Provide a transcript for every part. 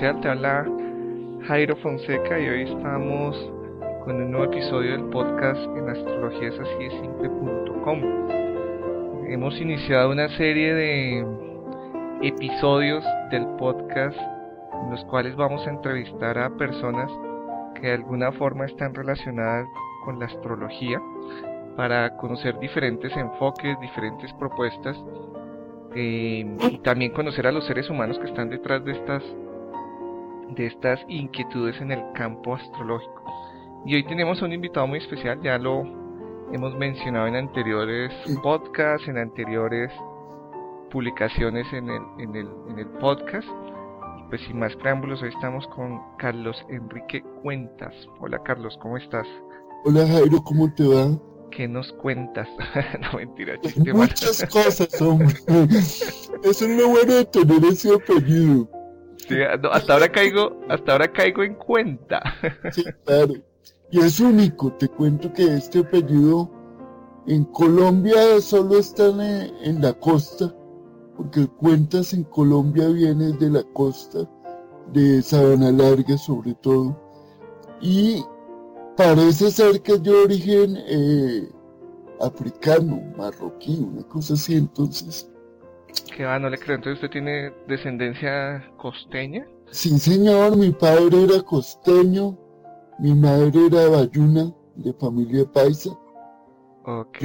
Te habla Jairo Fonseca y hoy estamos con un nuevo episodio del podcast en astrologiasasiesimple.com. Hemos iniciado una serie de episodios del podcast en los cuales vamos a entrevistar a personas que de alguna forma están relacionadas con la astrología para conocer diferentes enfoques, diferentes propuestas eh, y también conocer a los seres humanos que están detrás de estas de estas inquietudes en el campo astrológico. Y hoy tenemos un invitado muy especial, ya lo hemos mencionado en anteriores podcasts, en anteriores publicaciones en el, en el, en el podcast. Pues sin más preámbulos, hoy estamos con Carlos Enrique Cuentas. Hola Carlos, ¿cómo estás? Hola Jairo, ¿cómo te va? ¿Qué nos cuentas? no, mentira, chiste Muchas cosas, hombre. Eso es lo bueno de tener ese apellido. Hasta ahora caigo, hasta ahora caigo en cuenta. sí, claro. Y es único, te cuento que este apellido en Colombia solo está en, la costa, porque cuentas en Colombia viene de la costa, de Sabana Larga sobre todo. Y Parece ser que es de origen eh, africano, marroquí, una cosa así, entonces. ¿Qué va? No le creo. Entonces, ¿usted tiene descendencia costeña? Sí, señor. Mi padre era costeño, mi madre era bayuna, de familia paisa. Ok.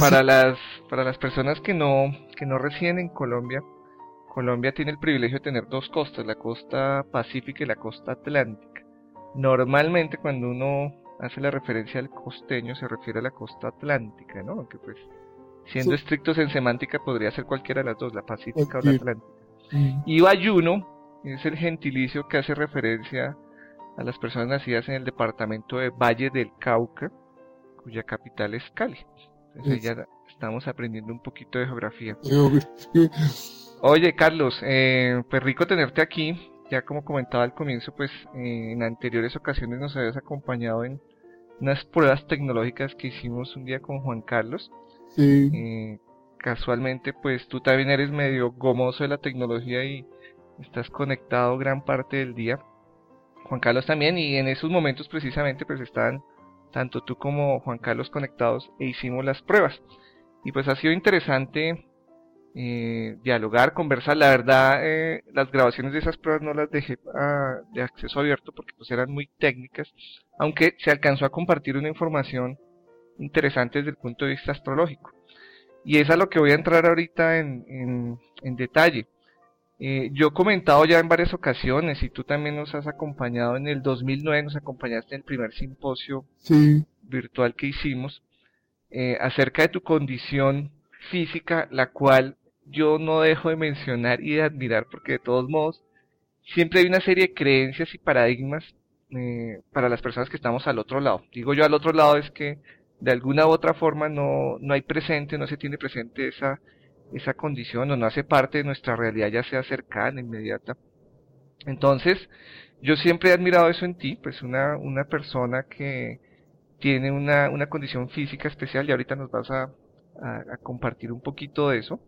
para, las, para las personas que no, que no residen en Colombia, Colombia tiene el privilegio de tener dos costas, la costa pacífica y la costa atlántica. Normalmente cuando uno hace la referencia al costeño se refiere a la costa atlántica, ¿no? Aunque pues siendo estrictos en semántica podría ser cualquiera de las dos, la pacífica o la atlántica. Mm. Y Bayuno es el gentilicio que hace referencia a las personas nacidas en el departamento de Valle del Cauca, cuya capital es Cali. Entonces ya estamos aprendiendo un poquito de geografía. Oye, Carlos, eh, pues rico tenerte aquí ya como comentaba al comienzo, pues eh, en anteriores ocasiones nos habías acompañado en unas pruebas tecnológicas que hicimos un día con Juan Carlos. Eh, casualmente, pues tú también eres medio gomoso de la tecnología y estás conectado gran parte del día. Juan Carlos también, y en esos momentos precisamente pues estaban tanto tú como Juan Carlos conectados e hicimos las pruebas. Y pues ha sido interesante eh, dialogar, conversar. La verdad, eh, las grabaciones de esas pruebas no las dejé ah, de acceso abierto porque pues eran muy técnicas, aunque se alcanzó a compartir una información interesante desde el punto de vista astrológico. Y es a lo que voy a entrar ahorita en, en, detalle. Eh, yo he comentado ya en varias ocasiones y tú también nos has acompañado en el 2009, nos acompañaste en el primer simposio virtual que hicimos acerca de tu condición física, la cual yo no dejo de mencionar y de admirar porque de todos modos siempre hay una serie de creencias y paradigmas eh, para las personas que estamos al otro lado. Digo yo al otro lado es que de alguna u otra forma no, no hay presente, no se tiene presente esa, esa condición o no hace parte de nuestra realidad ya sea cercana, inmediata. Entonces, yo siempre he admirado eso en ti, pues una, una persona que tiene una, una condición física especial y ahorita nos vas a, a, compartir un poquito de eso.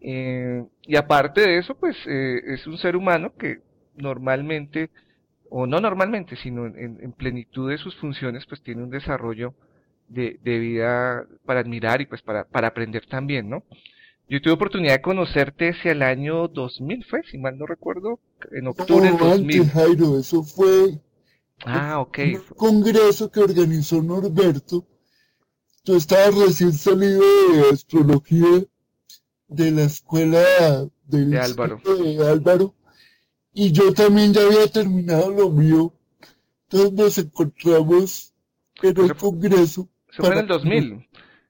Eh, y aparte de eso, pues eh, es un ser humano que normalmente, o no normalmente, sino en, plenitud de sus funciones, pues tiene un desarrollo de, vida para admirar y pues para, para aprender también, ¿no? Yo tuve oportunidad de conocerte hacia el año 2000, fue, si mal no recuerdo, en octubre del 2000. Jairo, eso fue ah, ok. un congreso que organizó Norberto Tú estabas recién salido de astrología de la escuela de Álvaro. de Álvaro y yo también ya había terminado lo mío. Entonces nos encontramos en el congreso. Eso fue en el 2000.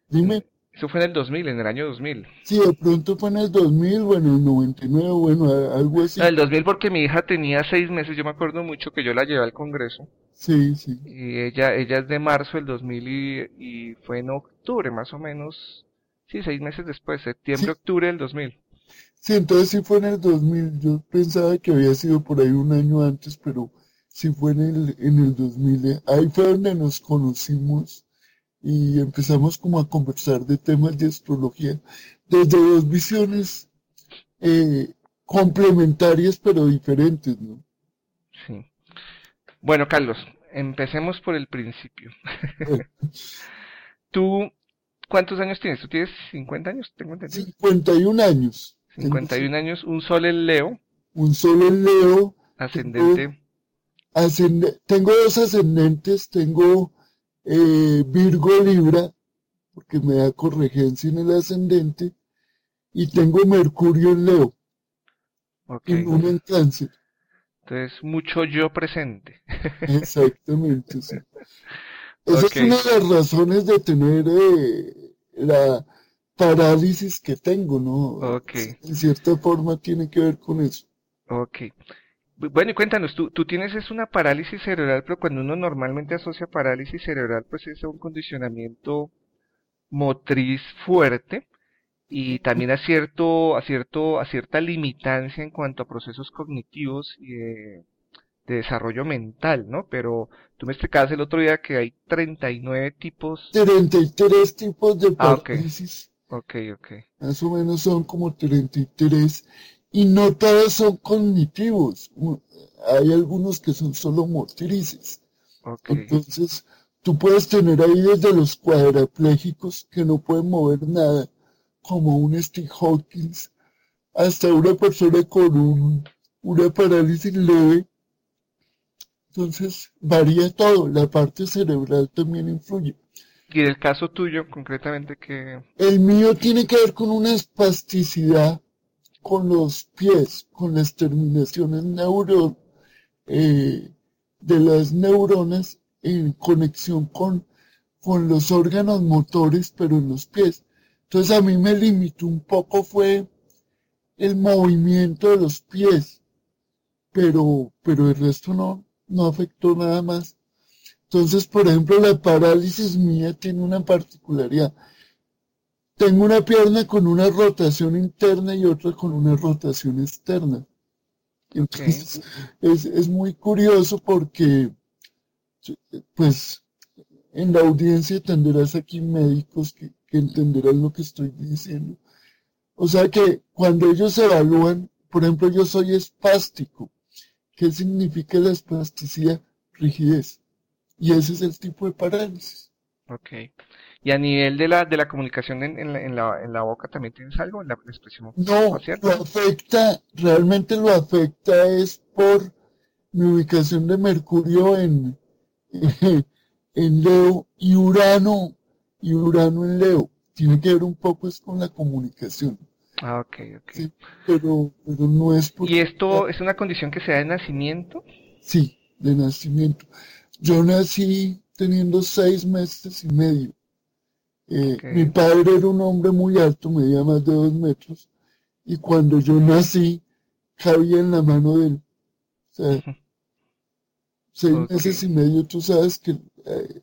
Dime. Eso fue en el 2000, en el año 2000. Sí, de pronto fue en el 2000, bueno, en el 99, bueno, algo así. En el 2000 porque mi hija tenía seis meses, yo me acuerdo mucho que yo la llevé al congreso. Sí, sí. Y ella, ella es de marzo del 2000 y, y fue en octubre, más o menos. Sí, seis meses después, septiembre, octubre del 2000. Sí, entonces sí fue en el 2000. Yo pensaba que había sido por ahí un año antes, pero sí fue en el, en el 2000. Ahí fue donde nos conocimos y empezamos como a conversar de temas de astrología desde dos visiones eh, complementarias pero diferentes, ¿no? Sí. Bueno, Carlos, empecemos por el principio. ¿Tú cuántos años tienes? ¿Tú tienes 50 años? Tengo entendido. 51 años. 51 años, un sol en Leo. Un sol en Leo. Ascendente. tengo dos ascendentes, tengo eh, Virgo Libra, porque me da corregencia en el ascendente, y tengo Mercurio en Leo. Okay. Y uno en Cáncer. Entonces, mucho yo presente. Exactamente, sí. Esa es una de las razones de tener eh, la parálisis que tengo, ¿no? Ok. En cierta forma tiene que ver con eso. Ok. Bueno, y cuéntanos, tú, tú tienes es una parálisis cerebral, pero cuando uno normalmente asocia parálisis cerebral, pues es un condicionamiento motriz fuerte y también a cierto, a cierto, a cierta limitancia en cuanto a procesos cognitivos y de, desarrollo mental, ¿no? Pero tú me explicabas el otro día que hay 39 tipos. 33 tipos de parálisis. Ah, ok, ok. Más o menos son como 33 y no todos son cognitivos. Hay algunos que son solo motrices. Okay. Entonces, tú puedes tener ahí desde los cuadraplégicos que no pueden mover nada, como un Steve Hawkins, hasta una persona con un, una parálisis leve. Entonces, varía todo. La parte cerebral también influye. ¿Y el caso tuyo, concretamente, que El mío tiene que ver con una espasticidad con los pies, con las terminaciones neuro, eh, de las neuronas en conexión con, con los órganos motores, pero en los pies. Entonces a mí me limitó un poco fue el movimiento de los pies, pero, pero el resto no, no afectó nada más. Entonces, por ejemplo, la parálisis mía tiene una particularidad. Tengo una pierna con una rotación interna y otra con una rotación externa. Entonces, es, es muy curioso porque, pues, en la audiencia tendrás aquí médicos que, que entenderán lo que estoy diciendo. O sea que cuando ellos evalúan, por ejemplo, yo soy espástico. ¿Qué significa la espasticidad? Rigidez. Y ese es el tipo de parálisis. Ok. Y a nivel de la, de la comunicación en, en, la, en, la, en la boca, ¿también tienes algo? ¿La expresión No, lo afecta, realmente lo afecta es por mi ubicación de Mercurio en, en Leo y Urano, y Urano en Leo. Tiene que ver un poco es con la comunicación. Ah, ok, ok. Sí, pero, pero no es por... ¿Y esto es una condición que se da de nacimiento? Sí, de nacimiento. Yo nací teniendo seis meses y medio. Eh. Mi padre era un hombre muy alto, medía más de dos metros, y cuando yo nací, cabía en la mano de él. O sea, seis meses y medio, tú sabes que eh,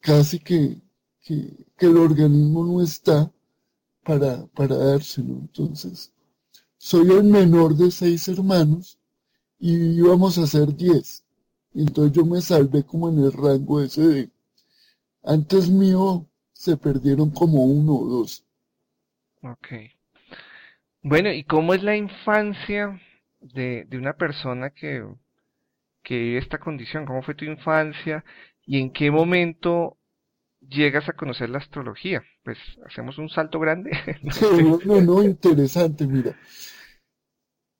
casi que, que, que el organismo no está para, para dárselo. Entonces, soy el menor de seis hermanos y íbamos a ser diez. Entonces yo me salvé como en el rango ese de... Antes mío se perdieron como uno o dos. Ok. Bueno, ¿y cómo es la infancia de, de una persona que, que vive esta condición? ¿Cómo fue tu infancia? ¿Y en qué momento llegas a conocer la astrología? Pues hacemos un salto grande. No, no, interesante, mira.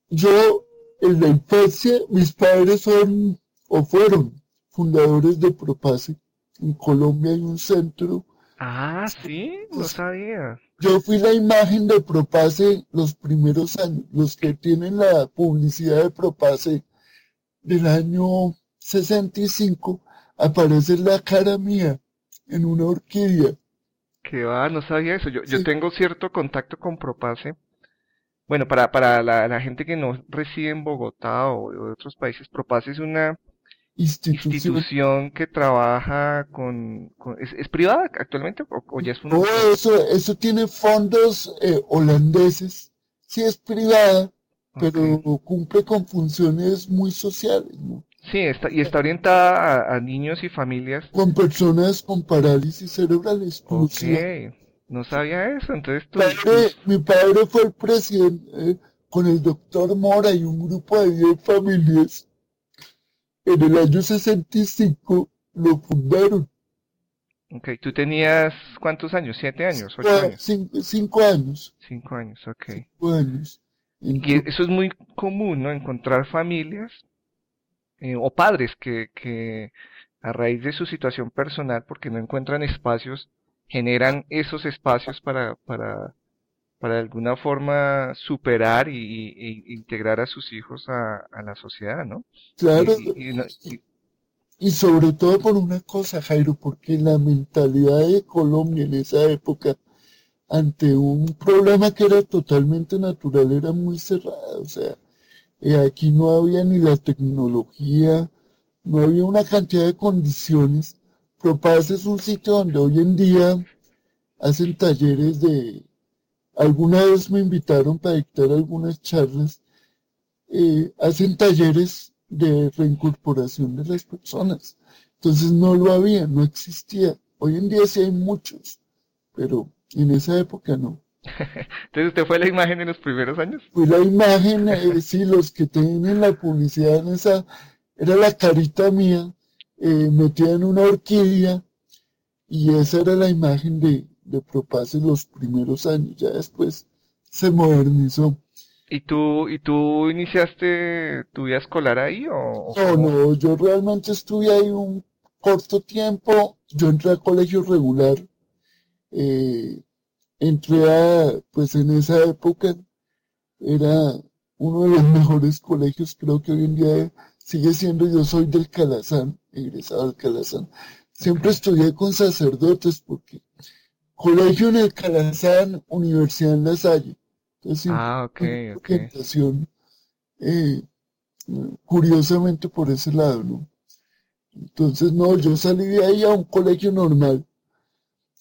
Yo, en la infancia, mis padres son o fueron fundadores de Propase. En Colombia hay un centro. Ah, sí, no sabía. Yo fui la imagen de Propase los primeros años. Los que tienen la publicidad de Propase del año 65, aparece la cara mía en una orquídea. Que va, no sabía eso. Yo, yo tengo cierto contacto con Propase. Bueno, para, para la, la gente que no reside en Bogotá o, o de otros países, Propase es una Institución. institución que trabaja con, con- ¿es, es privada actualmente o, o ya es una No, eso, eso tiene fondos eh, holandeses. Sí es privada, pero Ok. cumple con funciones muy sociales, ¿no? Sí, está, y está orientada a, a niños y familias. Con personas con parálisis cerebral Ok, exclusiva. no sabía eso. Entonces tú, Padre- mi padre fue el presidente, eh, con el doctor Mora y un grupo de 10 familias, en el año 65 lo fundaron. Ok, ¿tú tenías cuántos años? ¿Siete años? ¿Ocho Ah, años? Cinco, cinco años. Cinco años, ok. Cinco años. Y eso es muy común, ¿no? Encontrar familias eh, o padres que, que a raíz de su situación personal, porque no encuentran espacios, generan esos espacios para, para, para de alguna forma superar y, y- e integrar a sus hijos a, a la sociedad, ¿no? claro, y sobre todo por una cosa, Jairo, porque la mentalidad de Colombia en esa época, ante un problema que era totalmente natural, era muy cerrada. O sea, eh, aquí no había ni la tecnología, no había una cantidad de condiciones. Propaz es un sitio donde hoy en día hacen talleres de... Alguna vez me invitaron para dictar algunas charlas. eh, hacen talleres de reincorporación de las personas. Entonces no lo había, no existía. Hoy en día sí hay muchos, pero en esa época no. Entonces, ¿usted fue la imagen en los primeros años? Fue la imagen, eh, sí, los que tienen la publicidad en esa, era la carita mía, eh, metida en una orquídea, y esa era la imagen de, de Propaz en los primeros años. Ya después se modernizó. ¿Y tú, y tú iniciaste tu vida escolar ahí o, No, no, yo realmente estuve ahí un corto tiempo. Yo entré a colegio regular. eh, entré a, pues en esa época era uno de los mejores colegios, creo que hoy en día sigue siendo, yo soy del Calazán, egresado del Calazán. Siempre estudié con sacerdotes porque colegio en el Calazán, universidad en La Salle. Entonces Ah, ok, tuve ok. orientación, eh, curiosamente por ese lado, ¿no? Entonces, no, yo salí de ahí a un colegio normal.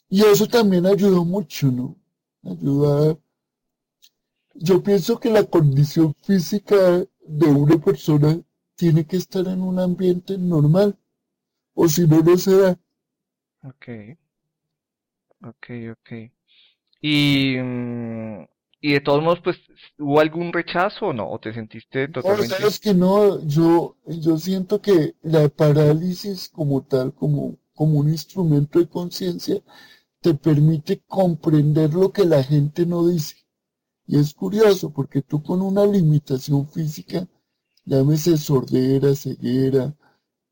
Y eso también ayudó mucho, ¿no? Ayuda. Yo pienso que la condición física de una persona tiene que estar en un ambiente normal, o si no, no se da. Ok, ok, ok. Y, mm, y de todos modos, pues, ¿hubo algún rechazo o no? ¿O te sentiste totalmente? sabes que no, yo, yo siento que la parálisis como tal, como, como un instrumento de conciencia, te permite comprender lo que la gente no dice. Y es curioso, porque tú con una limitación física, llámese sordera, ceguera,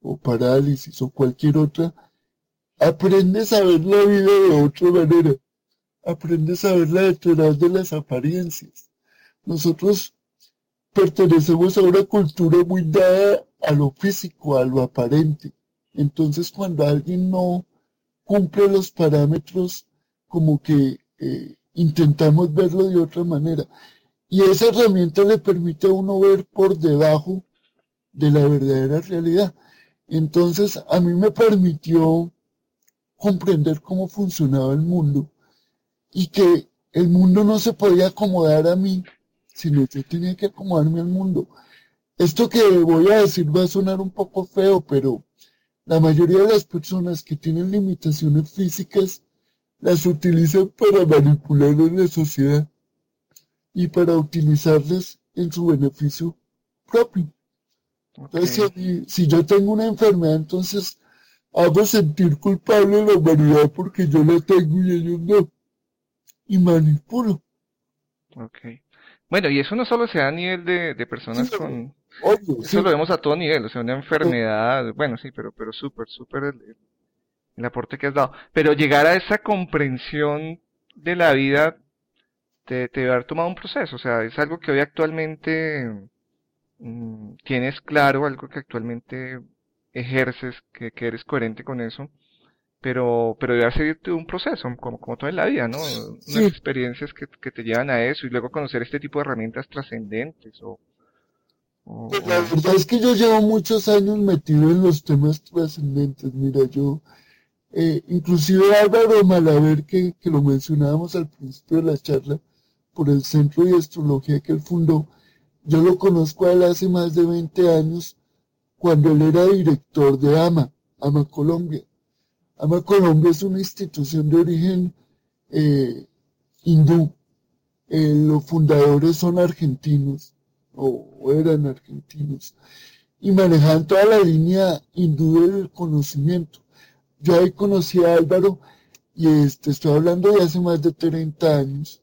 o parálisis, o cualquier otra, aprendes a ver la vida de otra manera. Aprendes a verla detrás de las apariencias. Nosotros pertenecemos a una cultura muy dada a lo físico, a lo aparente. Entonces, cuando alguien no cumple los parámetros, como que eh, intentamos verlo de otra manera. Y esa herramienta le permite a uno ver por debajo de la verdadera realidad. Entonces, a mí me permitió comprender cómo funcionaba el mundo y que el mundo no se podía acomodar a mí, sino yo tenía que acomodarme al mundo. Esto que voy a decir va a sonar un poco feo, pero la mayoría de las personas que tienen limitaciones físicas las utilizan para manipular a la sociedad y para utilizarlas en su beneficio propio. Entonces, si, yo tengo una enfermedad, entonces hago sentir culpable a la humanidad porque yo la tengo y ellos no. Y manipulo. Ok. Bueno, y eso no solo se da a nivel de, de personas Sí, con... Obvio, Eso sí, lo vemos a todo nivel, o sea, una enfermedad, bueno, sí, pero, pero súper, súper el, el aporte que has dado. Pero llegar a esa comprensión de la vida te, te debe haber tomado un proceso, o sea, es algo que hoy actualmente mm, tienes claro, algo que actualmente ejerces, que, que eres coherente con eso, pero, pero debe sido un proceso, como, como todo en la vida, ¿no? Unas sí. experiencias que, que te llevan a eso y luego conocer este tipo de herramientas trascendentes o, o, la o- verdad es que yo llevo muchos años metido en los temas trascendentes. Mira, yo, eh, inclusive Álvaro Malaver, que, que lo mencionábamos al principio de la charla, por el Centro de Astrología que él fundó, yo lo conozco a él hace más de 20 años, cuando él era director de AMA, AMA Colombia. AMA Colombia es una institución de origen eh, hindú eh, los fundadores son argentinos, o, eran argentinos, y manejaban toda la línea hindú del conocimiento. Yo ahí conocí a Álvaro, y este, estoy hablando de hace más de 30 años,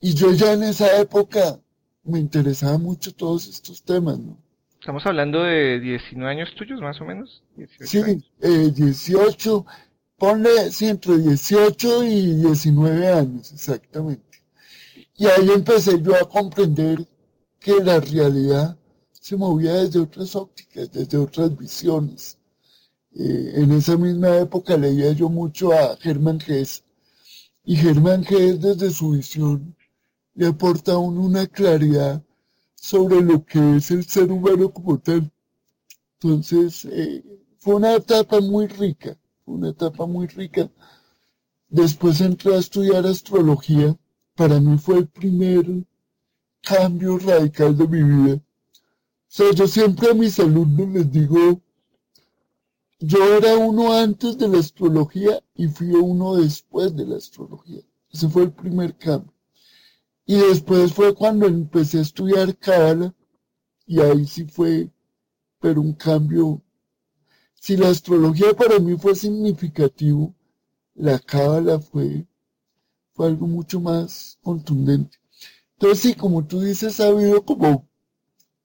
y yo ya en esa época me interesaba mucho todos estos temas, ¿no? Estamos hablando de 19 años tuyos, más o menos. sí, eh, 18, ponle sí, entre 18 y 19 años, exactamente. Y ahí empecé yo a comprender que la realidad se movía desde otras ópticas, desde otras visiones. Eh, en esa misma época leía yo mucho a Germán Gess, y Germán Gess desde su visión le aporta a uno una claridad sobre lo que es el ser humano como tal. Entonces, eh, fue una etapa muy rica, una etapa muy rica. Después entré a estudiar astrología. Para mí fue el primer cambio radical de mi vida. O sea, yo siempre a mis alumnos les digo, yo era uno antes de la astrología y fui uno después de la astrología. Ese fue el primer cambio. Y después fue cuando empecé a estudiar Cábala y ahí sí fue, pero un cambio. Si la astrología para mí fue significativo, la Cábala fue, fue algo mucho más contundente. Entonces sí, como tú dices, ha habido como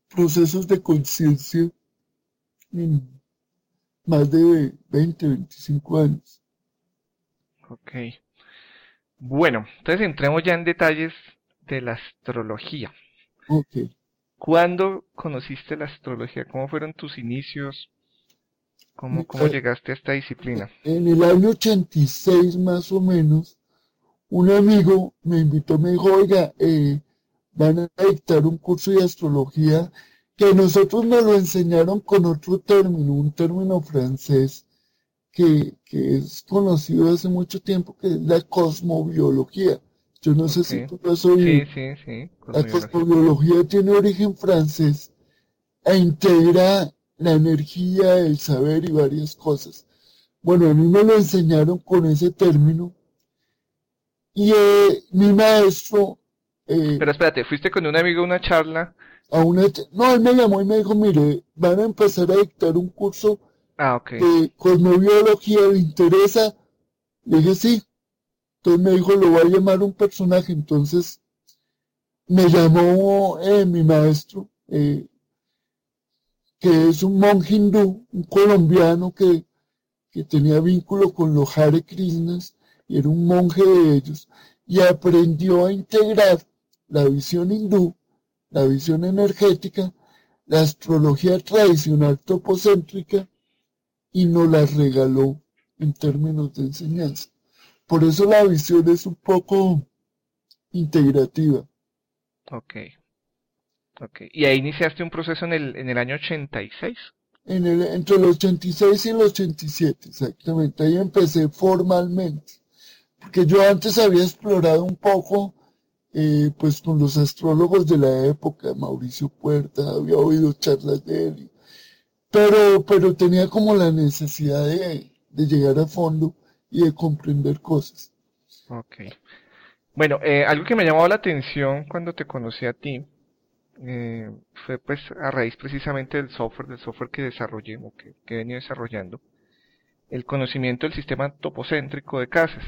procesos de conciencia en más de 20, 25 años. Ok. Bueno, entonces entremos ya en detalles de la astrología. Okay. ¿Cuándo conociste la astrología? ¿Cómo fueron tus inicios? ¿Cómo, cómo eh, llegaste a esta disciplina? En el año 86 más o menos, un amigo me invitó, me dijo, oiga, eh, van a dictar un curso de astrología que nosotros nos lo enseñaron con otro término, un término francés que, que es conocido hace mucho tiempo, que es la cosmobiología. Yo no sé si tú has oído. Sí, sí, sí. La cosmobiología tiene origen francés e integra la energía, el saber y varias cosas. Bueno, a mí me lo enseñaron con ese término y eh, mi maestro... Eh, Pero espérate, ¿fuiste con un amigo a una charla? A una, no, él me llamó y me dijo, mire, van a empezar a dictar un curso ah, de cosmobiología, ¿le interesa? Le dije, sí. Entonces me dijo, lo voy a llamar un personaje. Entonces me llamó eh, mi maestro, eh, que es un monje hindú, un colombiano que, que tenía vínculo con los Hare Krishnas y era un monje de ellos, y aprendió a integrar la visión hindú, la visión energética, la astrología tradicional topocéntrica y nos la regaló en términos de enseñanza. Por eso la visión es un poco integrativa. Ok. Ok. ¿Y ahí iniciaste un proceso en el, en el año 86? En el, entre el 86 y el 87, exactamente. Ahí empecé formalmente. Porque yo antes había explorado un poco, eh, pues con los astrólogos de la época, Mauricio Puerta, había oído charlas de él. Pero, pero tenía como la necesidad de, de llegar a fondo y de comprender cosas. Ok. Bueno, eh, algo que me llamó la atención cuando te conocí a ti eh, fue pues a raíz precisamente del software, del software que desarrollé o que, he venido desarrollando, el conocimiento del sistema topocéntrico de casas.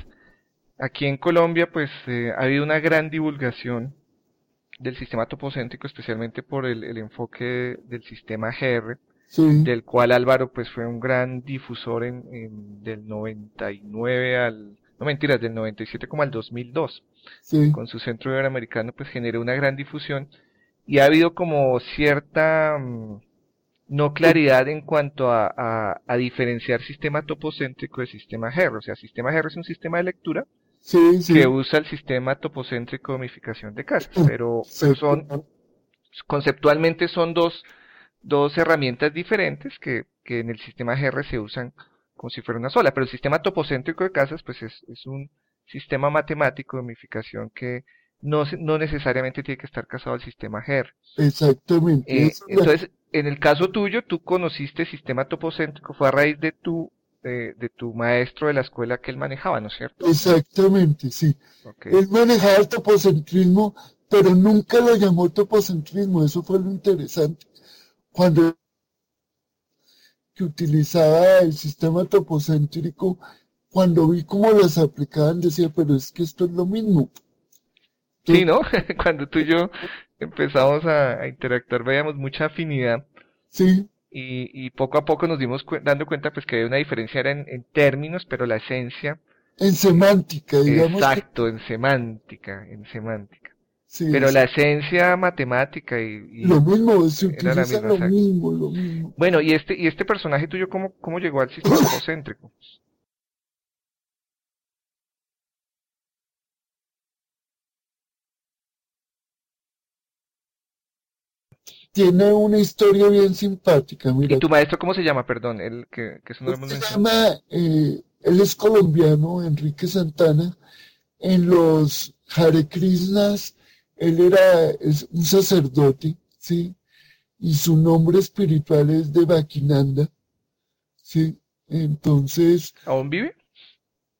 Aquí en Colombia pues eh, ha habido una gran divulgación del sistema topocéntrico, especialmente por el, el enfoque del sistema GR, del cual Álvaro pues fue un gran difusor en, del 99 al, no mentiras, del 97 como al 2002. Con su centro iberoamericano pues generó una gran difusión y ha habido como cierta mm, no claridad en cuanto a, a, diferenciar sistema topocéntrico de sistema GR. O sea, sistema GR es un sistema de lectura que usa el sistema topocéntrico de humificación de casas, pero, pero son conceptualmente son dos dos herramientas diferentes que, que en el sistema GR se usan como si fuera una sola, pero el sistema topocéntrico de casas pues es, es un sistema matemático de unificación que no, no necesariamente tiene que estar casado al sistema GR. Exactamente. Eh, entonces, en el caso tuyo, tú conociste sistema topocéntrico, fue a raíz de tu de, de, tu maestro de la escuela que él manejaba, ¿no es cierto? Exactamente, sí. Okay. Él manejaba el topocentrismo, pero nunca lo llamó topocentrismo, eso fue lo interesante. Cuando que utilizaba el sistema topocéntrico, cuando vi cómo las aplicaban, decía, pero es que esto es lo mismo. Sí, ¿no? Cuando tú y yo empezamos a, interactuar, veíamos mucha afinidad. Sí. Y, y poco a poco nos dimos dando cuenta pues que había una diferencia era en, términos, pero la esencia. En semántica, digamos. Exacto, en semántica, en semántica. Sí, pero la esencia matemática y, lo mismo, se utiliza lo mismo, lo mismo. Bueno, y este y este personaje tuyo cómo cómo llegó al sistema concéntrico? tiene una historia bien simpática. Mira. ¿Y tu maestro cómo se llama? Perdón, el que, que no se llama, eh, él es colombiano, Enrique Santana. En los Hare Krishnas, él era es un sacerdote, ¿sí? Y su nombre espiritual es de Bakinanda, ¿sí? Entonces... ¿Aún vive?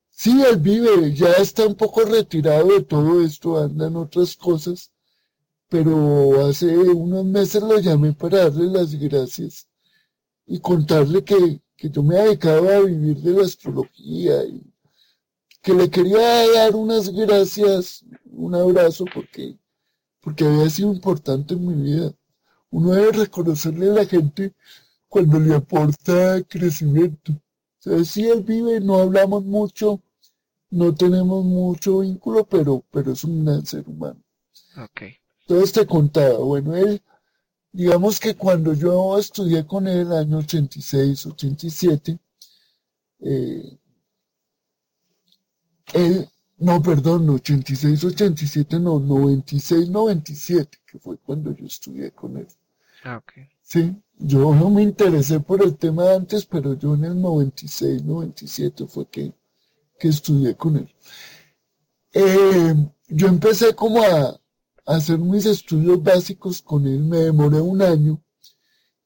Sí, él vive, ya está un poco retirado de todo esto, andan otras cosas pero hace unos meses lo llamé para darle las gracias y contarle que, que yo me dedicaba a vivir de la astrología y que le quería dar unas gracias, un abrazo porque, porque había sido importante en mi vida. Uno debe reconocerle a la gente cuando le aporta crecimiento. O sea, si él vive, no hablamos mucho, no tenemos mucho vínculo, pero, pero es un gran ser humano. Okay. Entonces te contaba, bueno, él, digamos que cuando yo estudié con él, el año 86, 87, eh, él, no, perdón, 86, 87, no, 96, 97, que fue cuando yo estudié con él. Ah, ok. Sí, yo no me interesé por el tema antes, pero yo en el 96, 97 fue que, que estudié con él. Eh, yo empecé como a, hacer mis estudios básicos con él. Me demoré un año.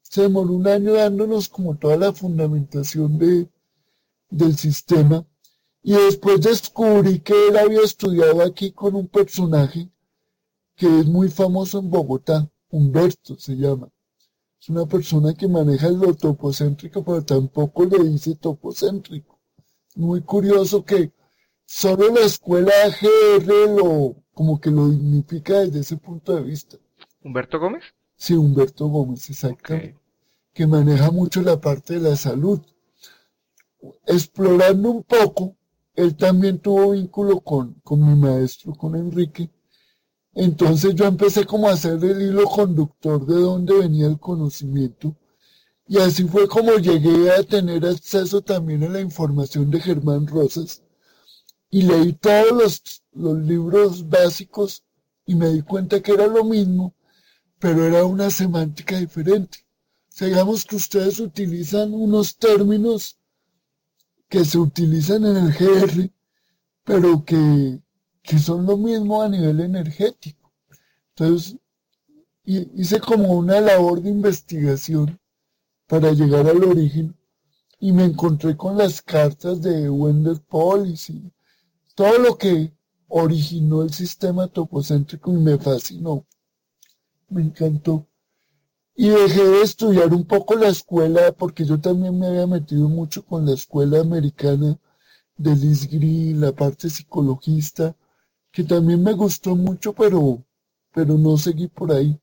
Se demoró un año dándonos como toda la fundamentación de, del sistema. Y después descubrí que él había estudiado aquí con un personaje que es muy famoso en Bogotá, Humberto se llama. Es una persona que maneja lo topocéntrico, pero tampoco le dice topocéntrico. Muy curioso que solo la escuela GR lo, como que lo dignifica desde ese punto de vista. ¿Humberto Gómez? Sí, Humberto Gómez, exactamente. Que maneja mucho la parte de la salud. Explorando un poco, él también tuvo vínculo con, con mi maestro, con Enrique. Entonces yo empecé como a hacer el hilo conductor de dónde venía el conocimiento. Y así fue como llegué a tener acceso también a la información de Germán Rosas, y leí todos los, los libros básicos y me di cuenta que era lo mismo, pero era una semántica diferente. O sea, digamos que ustedes utilizan unos términos que se utilizan en el GR, pero que, que son lo mismo a nivel energético. Entonces, hice como una labor de investigación para llegar al origen y me encontré con las cartas de Wender Policy todo lo que originó el sistema topocéntrico y me fascinó. Me encantó. Y dejé de estudiar un poco la escuela, porque yo también me había metido mucho con la escuela americana de Liz Green, la parte psicologista, que también me gustó mucho, pero, pero no seguí por ahí.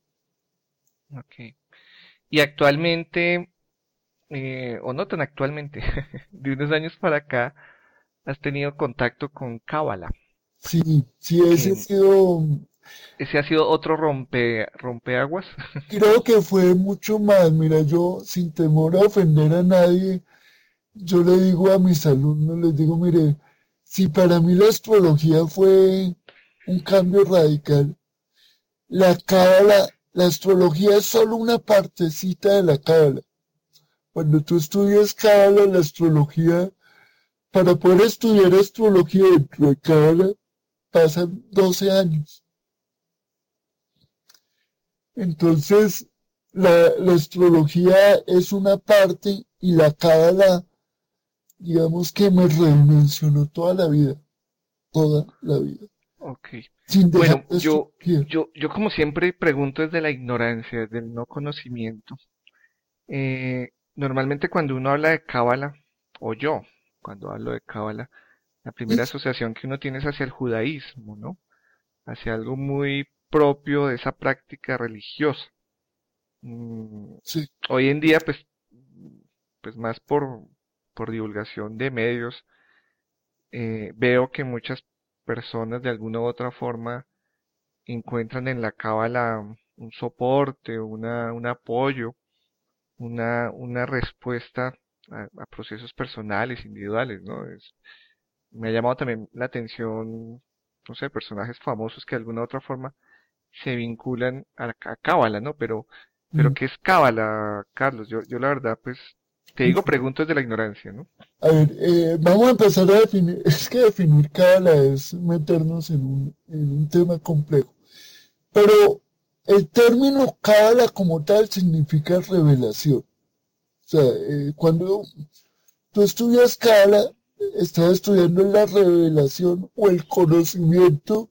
Ok. Y actualmente, eh, o no tan actualmente, de unos años para acá, has tenido contacto con Cábala. Sí, sí, ese ha sido... ¿Ese ha sido otro rompe, rompeaguas? Creo que fue mucho más. Mira, yo sin temor a ofender a nadie, yo le digo a mis alumnos, les digo, mire, si para mí la astrología fue un cambio radical, la cábala, la astrología es solo una partecita de la cábala. Cuando tú estudias cábala, la astrología para poder estudiar astrología dentro de cada pasan 12 años. Entonces, la, astrología es una parte y la cábala digamos que me redimensionó toda la vida, toda la vida. Ok. Sin Bueno, yo, yo, yo como siempre pregunto desde la ignorancia, desde el no conocimiento. Eh, normalmente cuando uno habla de cábala, o yo, cuando hablo de cábala, la primera asociación que uno tiene es hacia el judaísmo, ¿no? Hacia algo muy propio de esa práctica religiosa. Mm, Sí, hoy en día, pues, pues más por, por divulgación de medios, eh, veo que muchas personas de alguna u otra forma encuentran en la cábala un soporte, una, un apoyo, una, una respuesta a, a procesos personales, individuales, ¿no? Es, me ha llamado también la atención, no sé, personajes famosos que de alguna u otra forma se vinculan a a cábala, ¿no? Pero, pero Mm. ¿qué es cábala, Carlos? Yo, yo la verdad, pues, te digo preguntas de la ignorancia, ¿no? A ver, eh, vamos a empezar a definir, es que definir cábala es meternos en un, en un tema complejo. Pero el término cábala como tal significa revelación. O sea, eh, cuando tú estudias cábala, estás estudiando la revelación o el conocimiento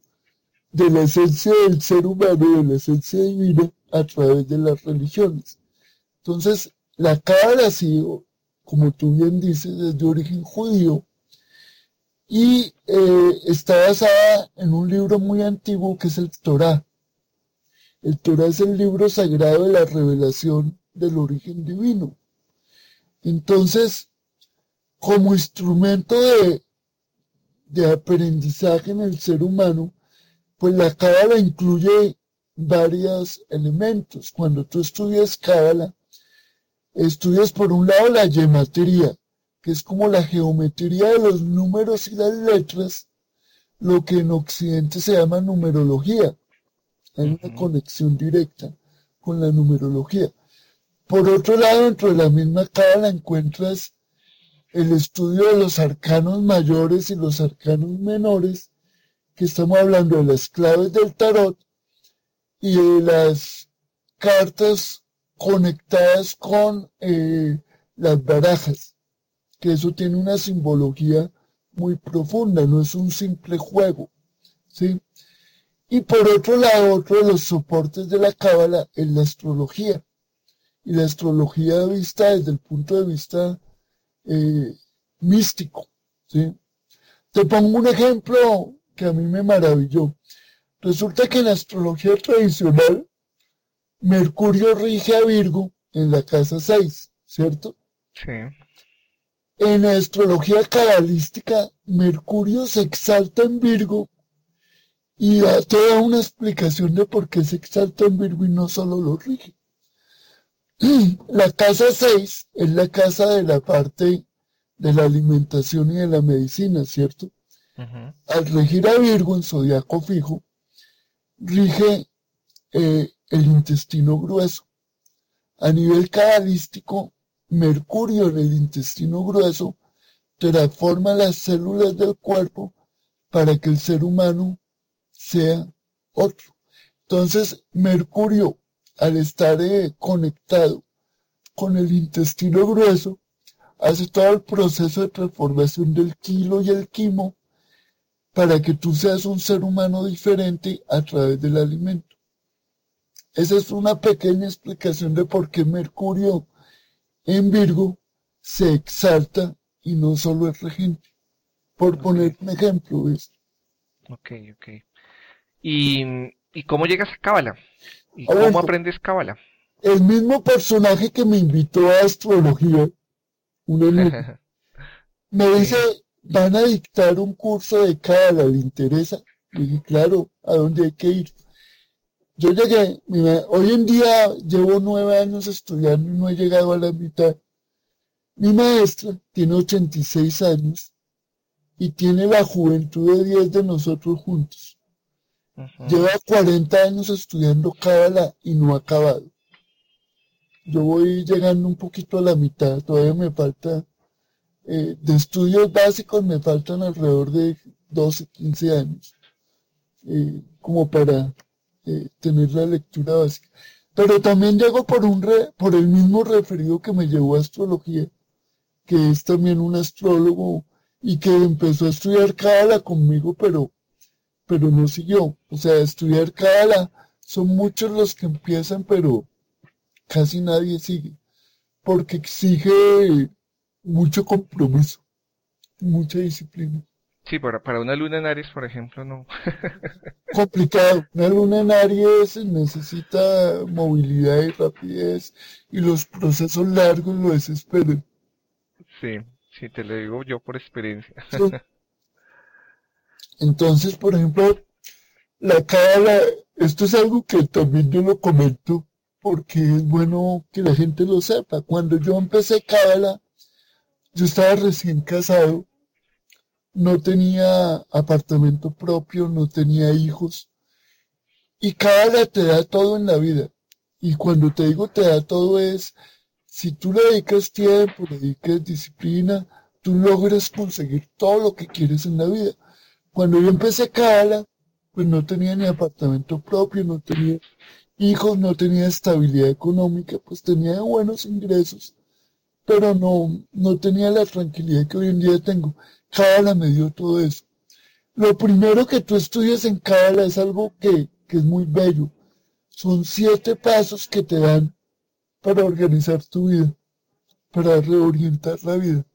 de la esencia del ser humano, de la esencia divina, a través de las religiones. Entonces, la cábala ha sido, como tú bien dices, es de origen judío y eh, está basada en un libro muy antiguo que es el Torá. El Torá es el libro sagrado de la revelación del origen divino. Entonces, como instrumento de, de aprendizaje en el ser humano, pues la cábala incluye varios elementos. Cuando tú estudias cábala, estudias por un lado la gematría, que es como la geometría de los números y las letras, lo que en Occidente se llama numerología. Hay una conexión directa con la numerología. Por otro lado, dentro de la misma cábala encuentras el estudio de los arcanos mayores y los arcanos menores, que estamos hablando de las claves del tarot y de las cartas conectadas con eh, las barajas, que eso tiene una simbología muy profunda, no es un simple juego, ¿sí? Y por otro lado, otro de los soportes de la cábala es la astrología. Y la astrología vista desde el punto de vista eh, místico, ¿sí? Te pongo un ejemplo que a mí me maravilló. Resulta que en la astrología tradicional, Mercurio rige a Virgo en la casa 6, ¿cierto? Sí. En la astrología cabalística, Mercurio se exalta en Virgo y da toda una explicación de por qué se exalta en Virgo y no solo lo rige. La casa 6 es la casa de la parte de la alimentación y de la medicina, ¿cierto? Al regir a Virgo en zodiaco fijo, rige eh, el intestino grueso. A nivel cabalístico, Mercurio en el intestino grueso transforma las células del cuerpo para que el ser humano sea otro. Entonces, Mercurio, al estar eh, conectado con el intestino grueso, hace todo el proceso de transformación del kilo y el quimo para que tú seas un ser humano diferente a través del alimento. Esa es una pequeña explicación de por qué Mercurio en Virgo se exalta y no solo es regente. Por poner un ejemplo, ¿ves? Ok, ok. ¿Y, y cómo llegas a cábala? ¿Y cómo aprendes cábala? El mismo personaje que me invitó a astrología, un me dice, van a dictar un curso de cábala, ¿le interesa? Le dije, claro, ¿a dónde hay que ir? Yo llegué, mira, hoy en día llevo nueve años estudiando y no he llegado a la mitad. Mi maestra tiene 86 años y tiene la juventud de 10 de nosotros juntos. Lleva 40 años estudiando cábala y no ha acabado. Yo voy llegando un poquito a la mitad, todavía me falta, eh, de estudios básicos me faltan alrededor de 12, 15 años, eh, como para eh, tener la lectura básica. Pero también llego por un re- por el mismo referido que me llevó a astrología, que es también un astrólogo y que empezó a estudiar Cábala conmigo, pero, pero no siguió. O sea, estudiar Cábala son muchos los que empiezan, pero casi nadie sigue, porque exige mucho compromiso, mucha disciplina. Sí, para, para una luna en Aries, por ejemplo, no. Complicado. Una luna en Aries necesita movilidad y rapidez y los procesos largos lo desesperan. Sí, sí, te lo digo yo por experiencia. Entonces, por ejemplo, la cábala, esto es algo que también yo lo comento porque es bueno que la gente lo sepa. Cuando yo empecé cábala, yo estaba recién casado, no tenía apartamento propio, no tenía hijos. Y cábala te da todo en la vida. Y cuando te digo te da todo es, si tú le dedicas tiempo, le dedicas disciplina, tú logras conseguir todo lo que quieres en la vida. Cuando yo empecé cábala, pues no tenía ni apartamento propio, no tenía hijos, no tenía estabilidad económica, pues tenía buenos ingresos, pero no, no tenía la tranquilidad que hoy en día tengo. Cábala me dio todo eso. Lo primero que tú estudias en Cábala es algo que, que es muy bello. Son siete pasos que te dan para organizar tu vida, para reorientar la vida.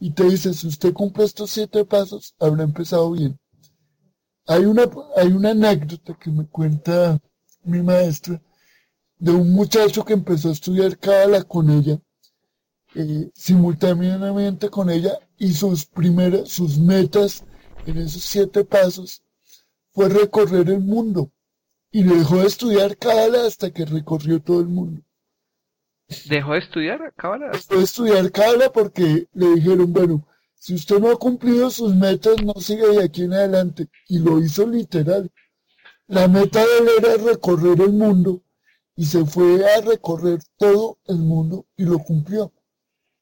Y te dice, si usted cumple estos siete pasos, habrá empezado bien. Hay una, hay una anécdota que me cuenta mi maestra de un muchacho que empezó a estudiar Cábala con ella, eh, simultáneamente con ella, y sus primeras, sus metas en esos siete pasos fue recorrer el mundo. Y dejó de estudiar Cábala hasta que recorrió todo el mundo. ¿Dejó de estudiar Cábala? Dejó de estudiar Cábala porque le dijeron, bueno, si usted no ha cumplido sus metas, no sigue de aquí en adelante. Y lo hizo literal. La meta de él era recorrer el mundo y se fue a recorrer todo el mundo y lo cumplió.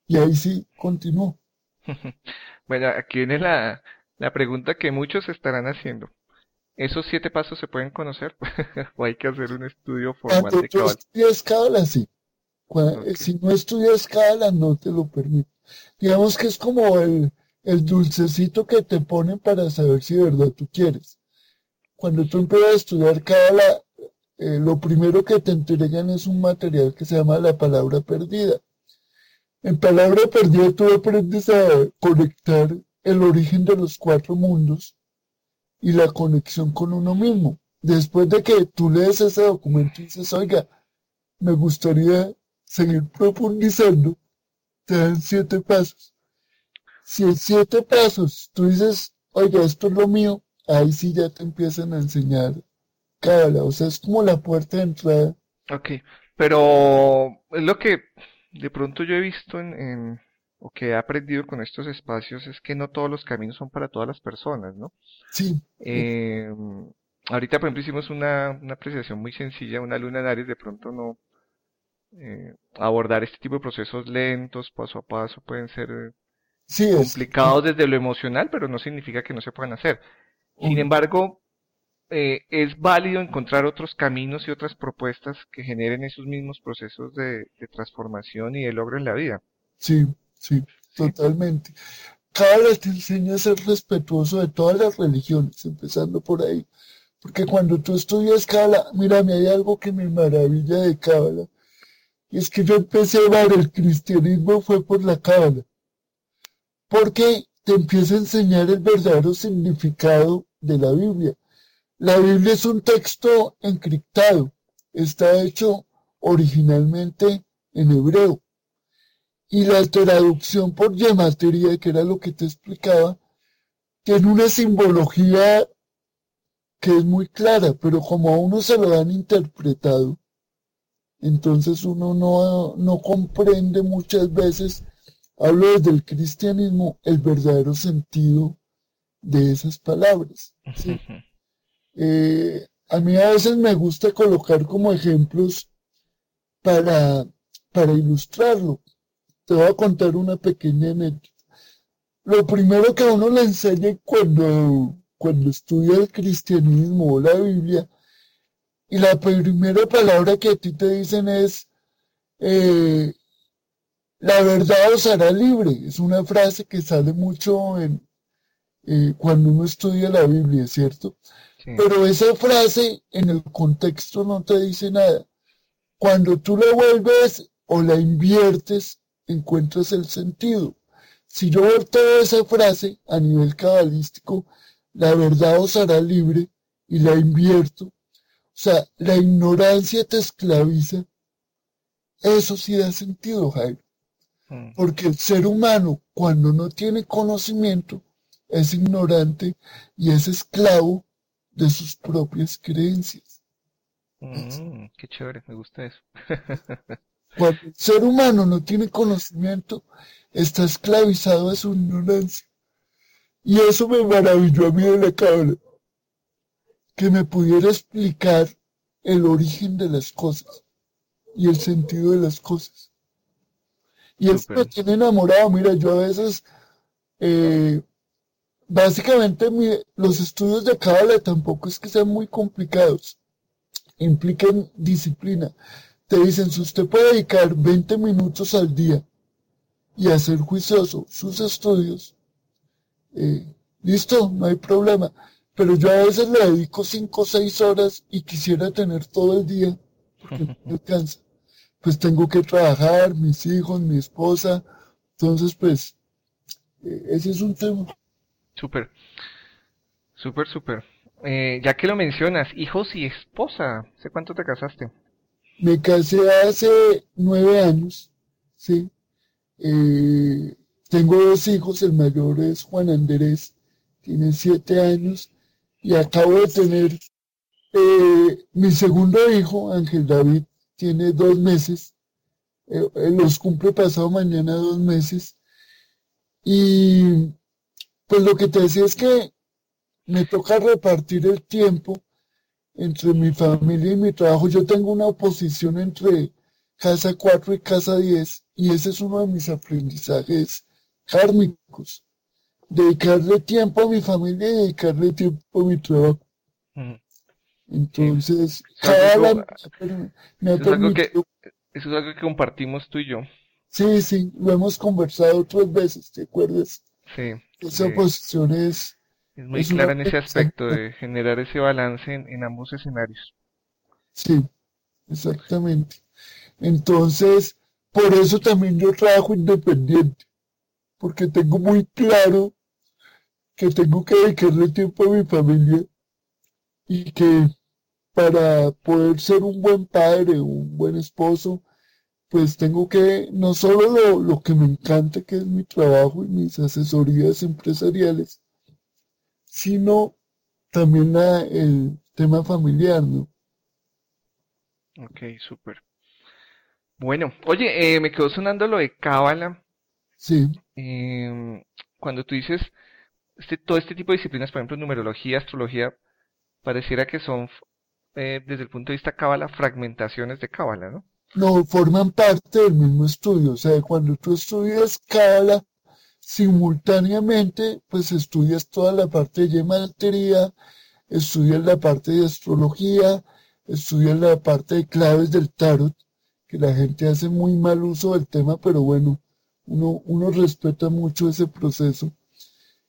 Y ahí sí continuó. bueno, aquí viene la, la pregunta que muchos estarán haciendo. ¿Esos siete pasos se pueden conocer? ¿O hay que hacer un estudio formal de Cábala? estudias Cábala, sí. Si no estudias Cábala, no te lo permite. Digamos que es como el, el dulcecito que te ponen para saber si de verdad tú quieres. Cuando tú empiezas a estudiar Cábala, eh, lo primero que te entregan es un material que se llama la palabra perdida. En palabra perdida tú aprendes a conectar el origen de los cuatro mundos y la conexión con uno mismo. Después de que tú lees ese documento y dices, oiga, me gustaría seguir profundizando, te dan siete pasos. Si en siete pasos tú dices, oiga, esto es lo mío, ahí sí ya te empiezan a enseñar cábala, o sea, es como la puerta de entrada. Ok, pero es lo que de pronto yo he visto en, o que he aprendido con estos espacios es que no todos los caminos son para todas las personas, ¿no? Sí. Eh, ahorita, por ejemplo, hicimos una, una apreciación muy sencilla, una luna en Aries de pronto no eh, abordar este tipo de procesos lentos, paso a paso, pueden ser complicados desde lo emocional, pero no significa que no se puedan hacer. Sin embargo, eh, es válido encontrar otros caminos y otras propuestas que generen esos mismos procesos de, transformación y de logro en la vida. Sí, sí, totalmente. Cada te enseña a ser respetuoso de todas las religiones, empezando por ahí. Porque cuando tú estudias Cábala, mira, me hay algo que me maravilla de Cábala, y es que yo empecé a ver el cristianismo fue por la Cábala. Porque te empieza a enseñar el verdadero significado de la Biblia. La Biblia es un texto encriptado, está hecho originalmente en hebreo. Y la traducción por gematería, que era lo que te explicaba, tiene una simbología que es muy clara, pero como a uno se lo han interpretado, entonces uno no, no comprende muchas veces hablo desde el cristianismo, el verdadero sentido de esas palabras. Eh, a mí a veces me gusta colocar como ejemplos para, para ilustrarlo. Te voy a contar una pequeña anécdota. Lo primero que a uno le enseña cuando, cuando estudia el cristianismo o la Biblia, y la primera palabra que a ti te dicen es, eh, la verdad os hará libre. Es una frase que sale mucho eh, cuando uno estudia la Biblia, ¿cierto? Pero esa frase en el contexto no te dice nada. Cuando tú la vuelves o la inviertes, encuentras el sentido. Si yo volteo esa frase a nivel cabalístico, la verdad os hará libre y la invierto. O sea, la ignorancia te esclaviza. Eso sí da sentido, Jairo. Mm. Porque el ser humano, cuando no tiene conocimiento, es ignorante y es esclavo de sus propias creencias. Mm, qué chévere, me gusta eso. Cuando el ser humano no tiene conocimiento, está esclavizado a su ignorancia. Y eso me maravilló a mí de la cabra. Que me pudiera explicar el origen de las cosas y el sentido de las cosas. Y eso me tiene enamorado. Mira, yo a veces eh, Básicamente los estudios de Cábala tampoco es que sean muy complicados, impliquen disciplina. Te dicen, si usted puede dedicar 20 minutos al día y hacer juicioso sus estudios, eh, listo, no hay problema. Pero yo a veces le dedico 5 o 6 horas y quisiera tener todo el día, porque no alcanza. Pues tengo que trabajar, mis hijos, mi esposa, entonces pues, eh, ese es un tema. Súper, súper, súper. Eh, ya que lo mencionas, hijos y esposa, ¿sé cuánto te casaste? Me casé hace nueve años, sí. Eh, tengo dos hijos, el mayor es Juan Andrés, tiene siete años, y acabo de tener eh, mi segundo hijo, Ángel David, tiene dos meses, los cumple pasado mañana dos meses, y pues lo que te decía es que me toca repartir el tiempo entre mi familia y mi trabajo. Yo tengo una oposición entre casa 4 y casa 10 y ese es uno de mis aprendizajes kármicos. Dedicarle tiempo a mi familia y dedicarle tiempo a mi trabajo. Entonces, cada me, ha permitido... Eso es algo que compartimos tú y yo. Sí, sí, lo hemos conversado otras veces, ¿te acuerdas? Sí. Esa posición es... Es muy clara en ese aspecto de generar ese balance en, ambos escenarios. Sí, exactamente. Entonces, por eso también yo trabajo independiente, porque tengo muy claro que tengo que dedicarle tiempo a mi familia y que para poder ser un buen padre, un buen esposo, pues tengo que, no solo lo, lo, que me encanta, que es mi trabajo y mis asesorías empresariales, sino también el tema familiar, ¿no? Ok, súper. Bueno, oye, eh, me quedó sonando lo de Cábala. Sí. Em, cuando tú dices este, todo este tipo de disciplinas, por ejemplo, numerología, astrología, pareciera que son, eh, desde el punto de vista Cábala, fragmentaciones de Cábala, ¿no? No forman parte del mismo estudio. O sea, cuando tú estudias Cábala, simultáneamente, pues estudias toda la parte de gematría, estudias la parte de astrología, estudias la parte de claves del tarot, que la gente hace muy mal uso del tema, pero bueno, uno, uno respeta mucho ese proceso,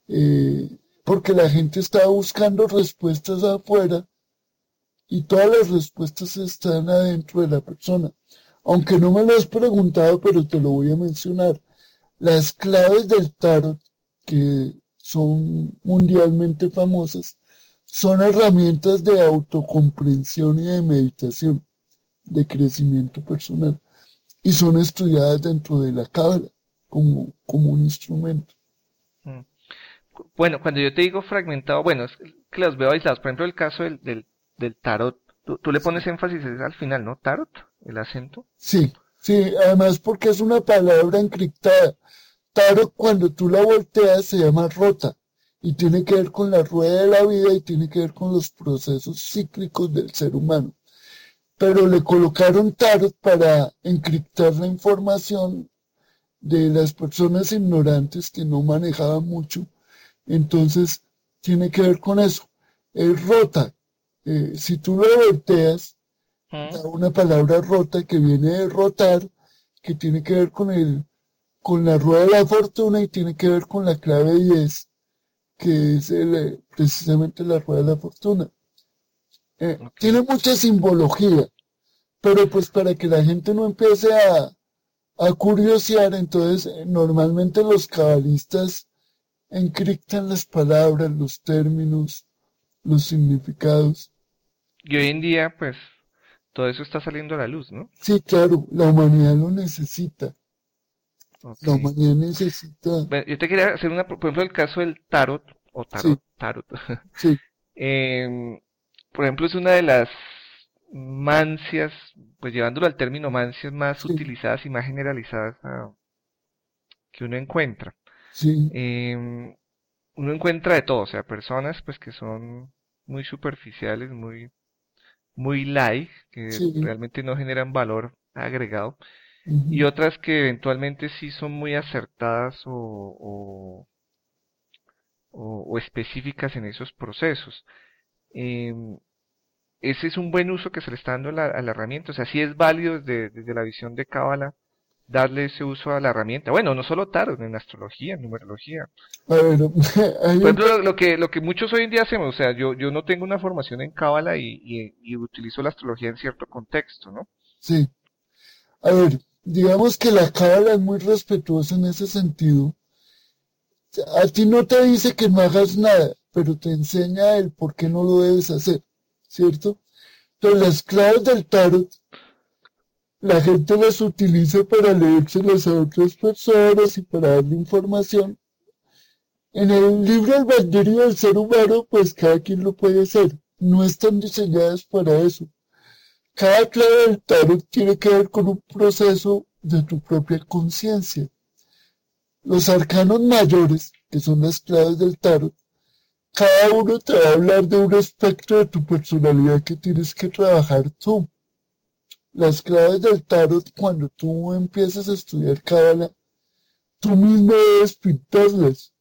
eh, porque la gente está buscando respuestas afuera y todas las respuestas están adentro de la persona. Aunque no me lo has preguntado, pero te lo voy a mencionar. Las claves del tarot, que son mundialmente famosas, son herramientas de autocomprensión y de meditación, de crecimiento personal, y son estudiadas dentro de la cábala como, como un instrumento. Mm. Bueno, cuando yo te digo fragmentado, bueno, es que las veo aisladas. Por ejemplo, el caso del, del tarot, tú, le pones énfasis al final, ¿no? Tarot, el acento. Sí, sí, además porque es una palabra encriptada. Tarot cuando tú la volteas se llama rota y tiene que ver con la rueda de la vida y tiene que ver con los procesos cíclicos del ser humano. Pero le colocaron tarot para encriptar la información de las personas ignorantes que no manejaban mucho. Entonces, tiene que ver con eso. Es rota, eh, si tú lo volteas, da una palabra rota que viene de rotar, que tiene que ver con el con la rueda de la fortuna y tiene que ver con la clave 10, que es el, precisamente la rueda de la fortuna. Eh, tiene mucha simbología, pero pues para que la gente no empiece a, a curiosear, entonces eh, normalmente los cabalistas encriptan las palabras, los términos, los significados. Y hoy en día, pues, todo eso está saliendo a la luz, ¿no? Sí, claro, la humanidad lo necesita. La humanidad necesita. yo te quería hacer una, por ejemplo, el caso del tarot, o tarot, tarot. Sí. Em, por ejemplo, es una de las mancias, pues llevándolo al término mancias más utilizadas y más generalizadas que uno encuentra. Sí. Em, uno encuentra de todo, o sea, personas pues que son muy superficiales, muy, muy light, que realmente no generan valor agregado, y otras que eventualmente sí son muy acertadas o, o, específicas en esos procesos. Em, ese es un buen uso que se le está dando a la, herramienta. O sea, sí es válido desde, desde la visión de Cábala darle ese uso a la herramienta. Bueno, no solo tarot, en astrología, en numerología. Por ejemplo, lo, que, lo que muchos hoy en día hacemos, o sea, yo, yo no tengo una formación en Cábala y, y, utilizo la astrología en cierto contexto, ¿no? Sí. A ver, digamos que la Cábala es muy respetuosa en ese sentido. A ti no te dice que no hagas nada, pero te enseña el por qué no lo debes hacer, ¿cierto? Entonces las claves del tarot la gente las utiliza para leérselas a otras personas y para darle información. En el libro Albedrío del ser humano, pues cada quien lo puede hacer. No están diseñadas para eso. Cada clave del tarot tiene que ver con un proceso de tu propia conciencia. Los arcanos mayores, que son las claves del tarot, cada uno te va a hablar de un aspecto de tu personalidad que tienes que trabajar tú. Las claves del tarot, cuando tú empiezas a estudiar cábala, tú mismo debes pintarlas.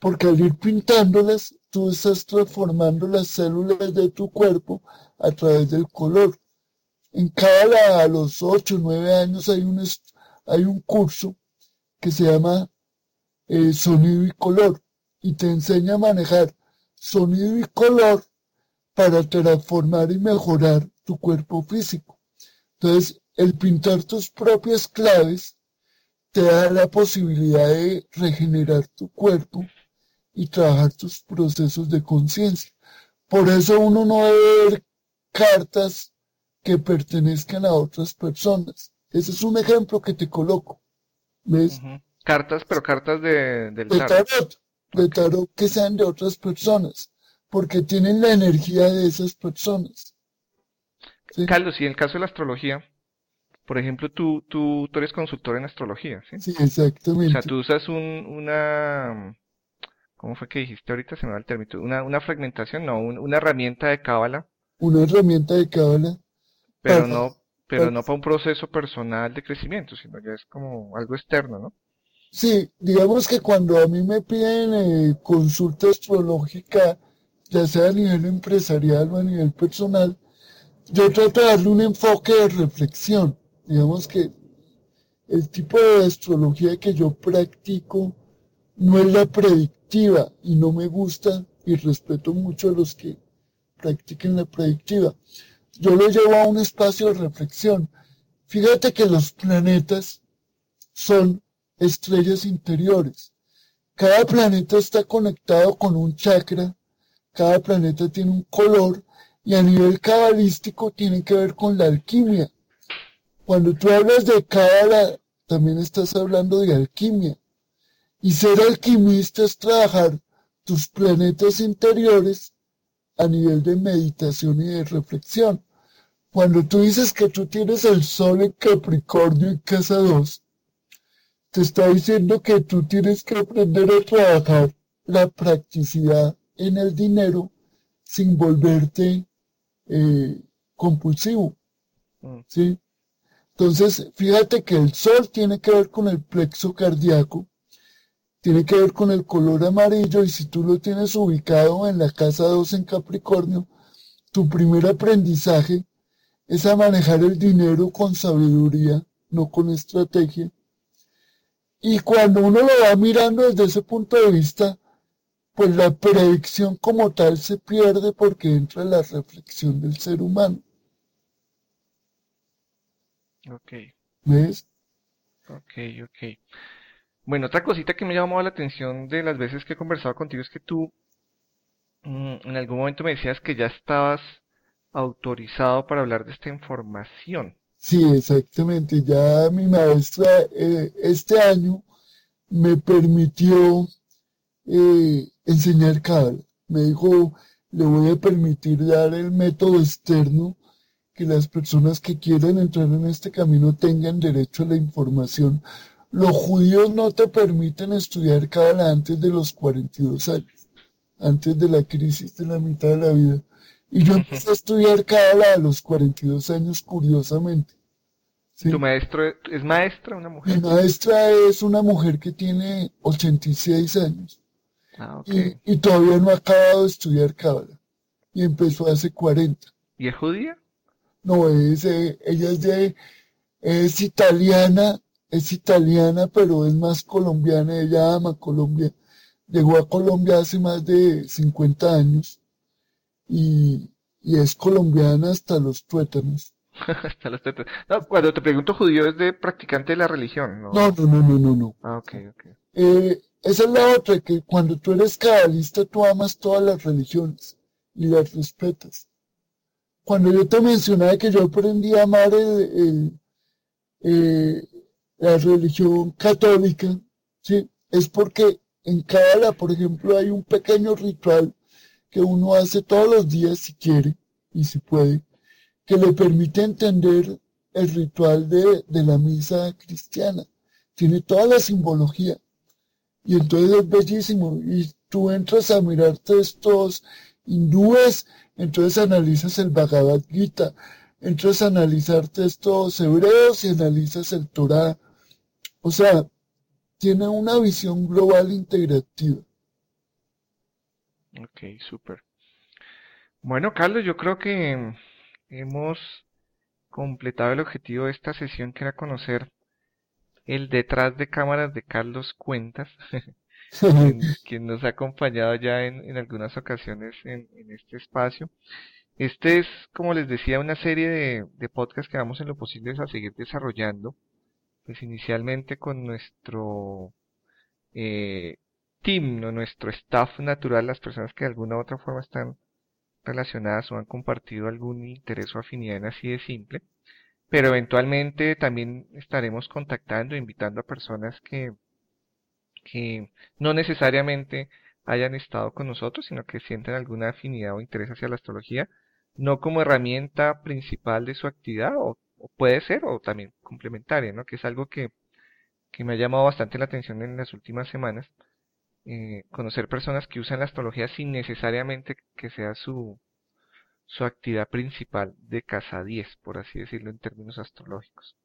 Porque al ir pintándolas, tú estás transformando las células de tu cuerpo a través del color. En cábala, a los 8 o 9 años, hay un, hay un curso que se llama eh, sonido y color y te enseña a manejar sonido y color para transformar y mejorar tu cuerpo físico. Entonces, el pintar tus propias claves te da la posibilidad de regenerar tu cuerpo y trabajar tus procesos de conciencia. Por eso uno no debe ver cartas que pertenezcan a otras personas. Ese es un ejemplo que te coloco. ¿Ves? Cartas, pero cartas de, del de tarot. De tarot que sean de otras personas, porque tienen la energía de esas personas. Carlos, y en el caso de la astrología, por ejemplo, tú, tú, tú eres consultor en astrología, ¿sí? Sí, exactamente. O sea, tú usas un, una, ¿cómo fue que dijiste ahorita? Se me va el término. Una, una fragmentación, no, una herramienta de cábala. Una herramienta de cábala. Pero no, pero no para un proceso personal de crecimiento, sino ya es como algo externo, ¿no? Sí, digamos que cuando a mí me piden eh, consulta astrológica, ya sea a nivel empresarial o a nivel personal, yo trato de darle un enfoque de reflexión. Digamos que el tipo de astrología que yo practico no es la predictiva y no me gusta y respeto mucho a los que practiquen la predictiva. Yo lo llevo a un espacio de reflexión. Fíjate que los planetas son estrellas interiores. Cada planeta está conectado con un chakra, cada planeta tiene un color y a nivel cabalístico tiene que ver con la alquimia. Cuando tú hablas de cábala, también estás hablando de alquimia. Y ser alquimista es trabajar tus planetas interiores a nivel de meditación y de reflexión. Cuando tú dices que tú tienes el sol en Capricornio en casa 2, te está diciendo que tú tienes que aprender a trabajar la practicidad en el dinero sin volverte eh, compulsivo. Mm. ¿sí? Entonces, fíjate que el sol tiene que ver con el plexo cardíaco, tiene que ver con el color amarillo y si tú lo tienes ubicado en la casa 2 en Capricornio, tu primer aprendizaje es a manejar el dinero con sabiduría, no con estrategia. Y cuando uno lo va mirando desde ese punto de vista, pues la predicción como tal se pierde porque entra la reflexión del ser humano. Ok. ¿Ves? Ok, ok. Bueno, otra cosita que me llamó la atención de las veces que he conversado contigo es que tú mm, en algún momento me decías que ya estabas autorizado para hablar de esta información. Sí, exactamente. Ya mi maestra eh, este año me permitió eh, enseñar Cábala. Me dijo, le voy a permitir dar el método externo que las personas que quieran entrar en este camino tengan derecho a la información. Los judíos no te permiten estudiar Cábala antes de los 42 años, antes de la crisis de la mitad de la vida. Y yo empecé a estudiar Cábala a los 42 años, curiosamente. ¿Tu maestro es maestra, una mujer? Mi maestra es una mujer que tiene 86 años. Ah, y, todavía no ha acabado de estudiar Cábala. Y empezó hace 40. ¿Y es judía? No, es, eh, ella es de, es italiana, es italiana, pero es más colombiana, ella ama Colombia. Llegó a Colombia hace más de 50 años y, y es colombiana hasta los tuétanos. hasta los tuétanos. No, cuando te pregunto judío es de practicante de la religión, ¿no? No, no, no, no, no. Ah, ok, ok. Eh, esa es la otra, que cuando tú eres cabalista tú amas todas las religiones y las respetas. Cuando yo te mencionaba que yo aprendí a amar eh, la religión católica, ¿sí? es porque en cada, por ejemplo, hay un pequeño ritual que uno hace todos los días si quiere y si puede, que le permite entender el ritual de, de la misa cristiana. Tiene toda la simbología. Y entonces es bellísimo. Y tú entras a mirarte estos hindúes, entonces analizas el Bhagavad Gita, entras a analizarte estos hebreos y analizas el Torah. O sea, tiene una visión global integrativa. Ok, súper. Bueno, Carlos, yo creo que hemos completado el objetivo de esta sesión, que era conocer el detrás de cámaras de Carlos Cuentas, quien, nos ha acompañado ya en, algunas ocasiones en, este espacio. Este es, como les decía, una serie de, de podcasts que vamos en lo posible a seguir desarrollando, pues inicialmente con nuestro eh, team, ¿no? nuestro staff natural, las personas que de alguna u otra forma están relacionadas o han compartido algún interés o afinidad en así de simple pero eventualmente también estaremos contactando, invitando a personas que, que no necesariamente hayan estado con nosotros, sino que sienten alguna afinidad o interés hacia la astrología, no como herramienta principal de su actividad, o, puede ser, o también complementaria, ¿no? que es algo que, que me ha llamado bastante la atención en las últimas semanas, eh, conocer personas que usan la astrología sin necesariamente que sea su, su actividad principal de casa 10, por así decirlo en términos astrológicos.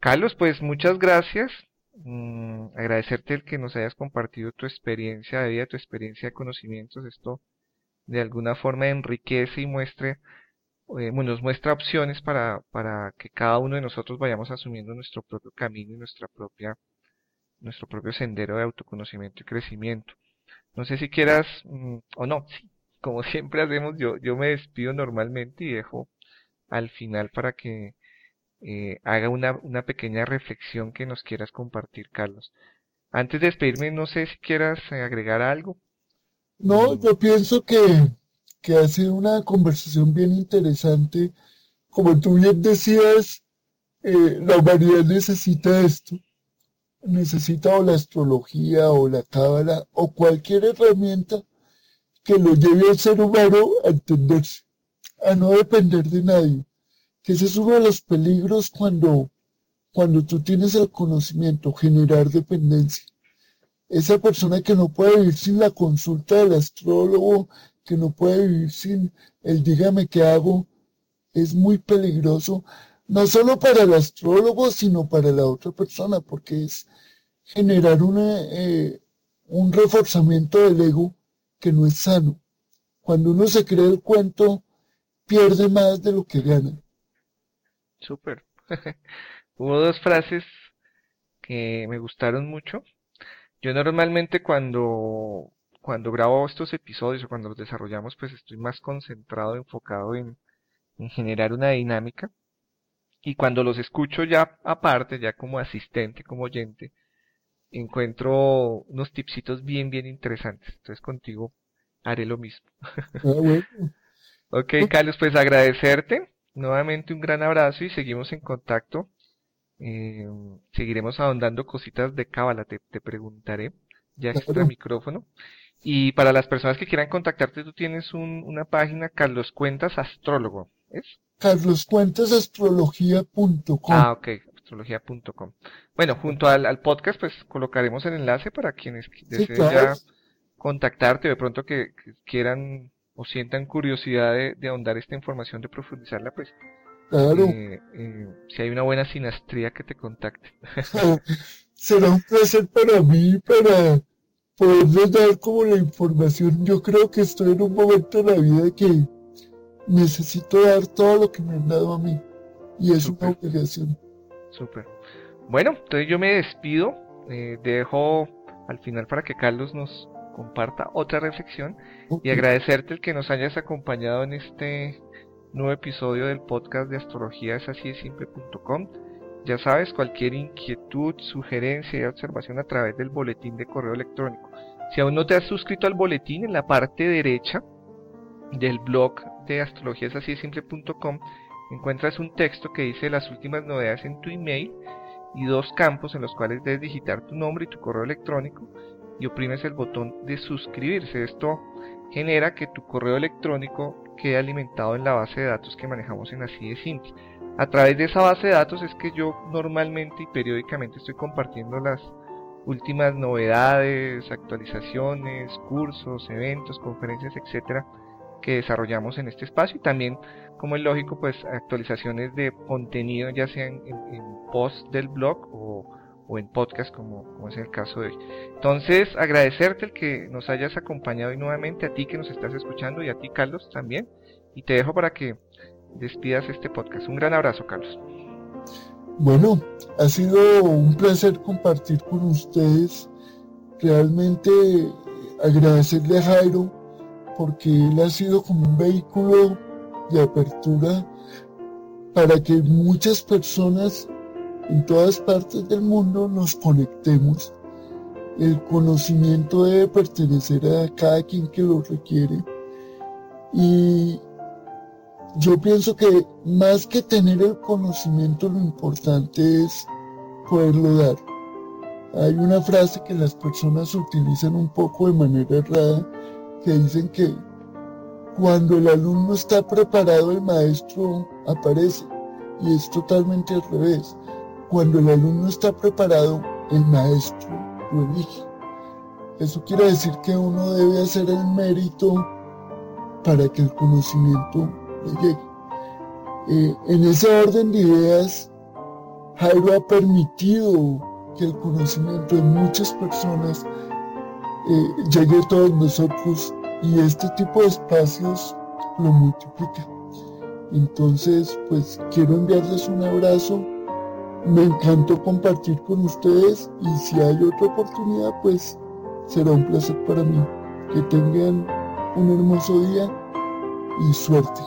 Carlos, pues muchas gracias. Mm, agradecerte el que nos hayas compartido tu experiencia de vida, tu experiencia de conocimientos. Esto de alguna forma enriquece y muestre, eh, nos muestra opciones para, para que cada uno de nosotros vayamos asumiendo nuestro propio camino y nuestra propia, nuestro propio sendero de autoconocimiento y crecimiento. No sé si quieras, mm, o no, sí, como siempre hacemos, yo, yo me despido normalmente y dejo al final para que eh, haga una, una pequeña reflexión que nos quieras compartir, Carlos. Antes de despedirme, no sé si quieras eh, agregar algo. No, yo pienso que, que ha sido una conversación bien interesante. Como tú bien decías, eh, la humanidad necesita esto. Necesita o la astrología o la cábala o cualquier herramienta que lo lleve al ser humano a entenderse, a no depender de nadie. Que ese es uno de los peligros cuando, cuando tú tienes el conocimiento, generar dependencia. Esa persona que no puede vivir sin la consulta del astrólogo, que no puede vivir sin el dígame qué hago, es muy peligroso, no solo para el astrólogo, sino para la otra persona, porque es generar una, eh, un reforzamiento del ego que no es sano. Cuando uno se cree el cuento, pierde más de lo que gana. Súper. Hubo dos frases que me gustaron mucho. Yo normalmente cuando, cuando grabo estos episodios o cuando los desarrollamos, pues estoy más concentrado, enfocado en, en generar una dinámica. Y cuando los escucho ya aparte, ya como asistente, como oyente, encuentro unos tipsitos bien, bien interesantes. Entonces contigo haré lo mismo. Ah, ok, Carlos, pues agradecerte. Nuevamente un gran abrazo y seguimos en contacto. Eh, seguiremos ahondando cositas de cábala, te, preguntaré ya extra micrófono. Y para las personas que quieran contactarte, tú tienes una página, Carlos Cuentas Astrólogo, ¿es? carloscuentasastrología.com. Ah, ok, astrología.com. Bueno, junto al, podcast, pues colocaremos el enlace para quienes deseen ya contactarte, de pronto que, quieran o sientan curiosidad de, ahondar esta información, de profundizarla, pues Claro. Eh, eh, si hay una buena sinastría que te contacte. Será un placer para mí, para poderles dar como la información. Yo creo que estoy en un momento de la vida que necesito dar todo lo que me han dado a mí. Y es una obligación. Súper. Bueno, entonces yo me despido. Eh, dejo al final para que Carlos nos comparta otra reflexión y agradecerte el que nos hayas acompañado en este nuevo episodio del podcast de astrología es así de simple.com. Ya sabes, cualquier inquietud, sugerencia y observación a través del boletín de correo electrónico. Si aún no te has suscrito al boletín, en la parte derecha del blog de astrología encuentras un texto que dice las últimas novedades en tu email y dos campos en los cuales debes digitar tu nombre y tu correo electrónico y oprimes el botón de suscribirse. Esto genera que tu correo electrónico quede alimentado en la base de datos que manejamos en Así de Simple. A través de esa base de datos es que yo normalmente y periódicamente estoy compartiendo las últimas novedades, actualizaciones, cursos, eventos, conferencias, etcétera, que desarrollamos en este espacio y también, como es lógico, pues actualizaciones de contenido, ya sean en, en post del blog o o en podcast como, como es el caso de hoy. Entonces, agradecerte el que nos hayas acompañado y nuevamente a ti que nos estás escuchando y a ti Carlos también. Y te dejo para que despidas este podcast. Un gran abrazo Carlos. Bueno, ha sido un placer compartir con ustedes. Realmente agradecerle a Jairo porque él ha sido como un vehículo de apertura para que muchas personas en todas partes del mundo nos conectemos. El conocimiento debe pertenecer a cada quien que lo requiere. Y yo pienso que más que tener el conocimiento, lo importante es poderlo dar. Hay una frase que las personas utilizan un poco de manera errada, que dicen que cuando el alumno está preparado, el maestro aparece. Y es totalmente al revés. Cuando el alumno está preparado, el maestro lo elige. Eso quiere decir que uno debe hacer el mérito para que el conocimiento le llegue. Eh, en ese orden de ideas, Jairo ha permitido que el conocimiento de muchas personas eh, todos nosotros y este tipo de espacios lo multiplica. Entonces, pues quiero enviarles un abrazo me encantó compartir con ustedes y si hay otra oportunidad, pues será un placer para mí. Que tengan un hermoso día y suerte.